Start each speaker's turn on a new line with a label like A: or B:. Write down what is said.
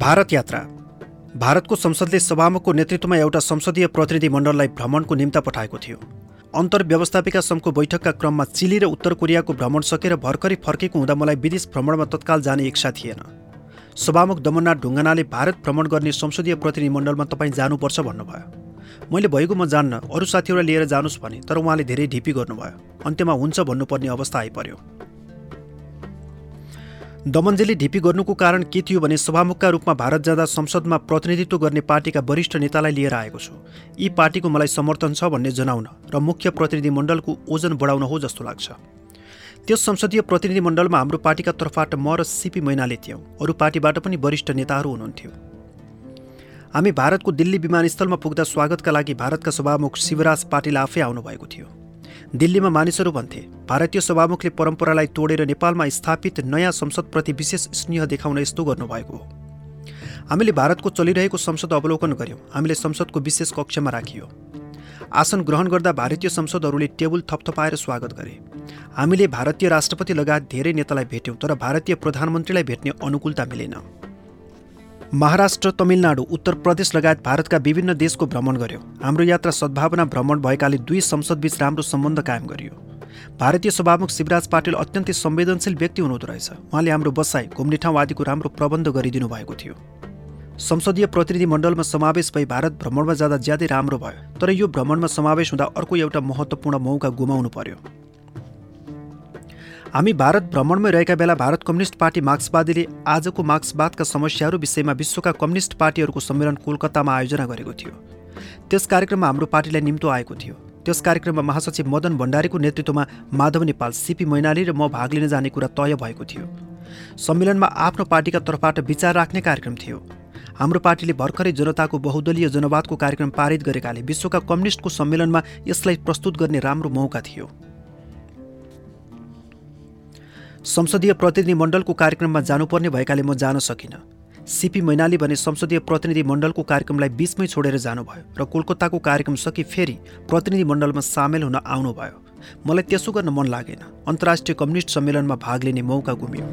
A: भारत यात्रा। भारतको संसदले सभामुखको नेतृत्वमा एउटा संसदीय प्रतिनिधि मण्डललाई भ्रमणको निम्ता पठाएको थियो। अन्तर्व्यवस्थापिका सङ्घको बैठकका क्रममा चिली र उत्तर कोरियाको भ्रमण सकेर भर्खरै फर्केको हुँदा मलाई विदेश भ्रमणमा तत्काल जाने इच्छा थिएन। सभामुख दमननाथ ढुङ्गानाले भारत भ्रमण गर्ने संसदीय प्रतिनिधि मण्डलमा तपाईँ जानुपर्छ भन्नुभयो। मैले भएको म जान्न अरू साथीहरूलाई लिएर जानुहोस् भने तर उहाँले धेरै ढिपी गर्नुभयो। अन्त्यमा हुन्छ भन्नुपर्ने अवस्था आइपर्यो। दमनजीले ढिपी गर्नुको कारण के थियो भने सभामुखका रूपमा भारत जाँदा संसदमा प्रतिनिधित्व गर्ने पार्टीका वरिष्ठ नेतालाई लिएर आएको छु। यी पार्टीको मलाई समर्थन छ भन्ने जनाउन र मुख्य प्रतिनिधि मण्डलको ओजन बढाउन हो जस्तो लाग्छ। त्यस संसदीय प्रतिनिधि मण्डलमा हाम्रो पार्टीका तर्फबाट म र सिपी मैनाले थियौँ। अरू पार्टीबाट पनि वरिष्ठ नेताहरू हुनुहुन्थ्यो। हामी भारतको दिल्ली विमानस्थलमा पुग्दा स्वागतका लागि भारतका सभामुख शिवराज पाटिल आफै आउनुभएको थियो। दिल्लीमा मानिसहरू भन्थे। भारतीय सभामुखले परम्परालाई तोडेर नेपालमा स्थापित नयाँ संसदप्रति विशेष स्नेह देखाउन यस्तो गर्नुभएको हो। हामीले भारतको चलिरहेको संसद अवलोकन गर्यौँ हामीले संसदको विशेष कक्षमा राखियो। आसन ग्रहण गर्दा भारतीय संसदहरूले टेबल थपथपाएर स्वागत गरे। हामीले भारतीय राष्ट्रपति लगायत धेरै नेतालाई भेट्यौँ तर भारतीय प्रधानमन्त्रीलाई भेट्ने अनुकूलता मिलेन। महाराष्ट्र तमिलनाडु उत्तर प्रदेश लगायत भारतका विभिन्न देशको भ्रमण गर्यो। हाम्रो यात्रा सद्भावना भ्रमण भएकाले दुई संसदबीच राम्रो सम्बन्ध कायम गरियो। भारतीय सभामुख शिवराज पाटिल अत्यन्तै संवेदनशील व्यक्ति हुनुहुँदो रहेछ। उहाँले हाम्रो बसाई घुम्ने ठाउँ आदिको राम्रो प्रबन्ध गरिदिनु भएको थियो। संसदीय प्रतिनिधि मण्डलमा समावेश भई भारत भ्रमणमा जाँदा ज्यादै राम्रो भयो। तर यो भ्रमणमा समावेश हुँदा अर्को एउटा महत्त्वपूर्ण मौका गुमाउनु पर्यो। हामी भारत भ्रमणमै रहेका बेला भारत कम्युनिस्ट पार्टी मार्क्सवादीले आजको मार्क्सवादका समस्याहरू विषयमा विश्वका कम्युनिस्ट पार्टीहरूको सम्मेलन कोलकातामा आयोजना गरेको थियो। त्यस कार्यक्रममा हाम्रो पार्टीलाई निम्तो आएको थियो। त्यस कार्यक्रममा महासचिव मदन भण्डारीको नेतृत्वमा माधव नेपाल सिपी मैनाली र म भाग लिन जाने कुरा तय भएको थियो। सम्मेलनमा आफ्नो पार्टीका तर्फबाट विचार राख्ने कार्यक्रम थियो। हाम्रो पार्टीले भर्खरै जनताको बहुदलीय जनवादको कार्यक्रम पारित गरेकाले विश्वका कम्युनिस्टको सम्मेलनमा यसलाई प्रस्तुत गर्ने राम्रो मौका थियो। संसदीय प्रतिनिधि मण्डलको कार्यक्रममा जानुपर्ने भएकाले म जान सकिनँ। सिपी मैनाली भने संसदीय प्रतिनिधि मण्डलको कार्यक्रमलाई बिचमै छोडेर जानुभयो र कोलकाताको कार्यक्रम सकि फेरि प्रतिनिधि मण्डलमा सामेल हुन आउनुभयो। मलाई त्यसो गर्न मन लागेन। अन्तर्राष्ट्रिय कम्युनिस्ट सम्मेलनमा भाग लिने मौका गुम्यो।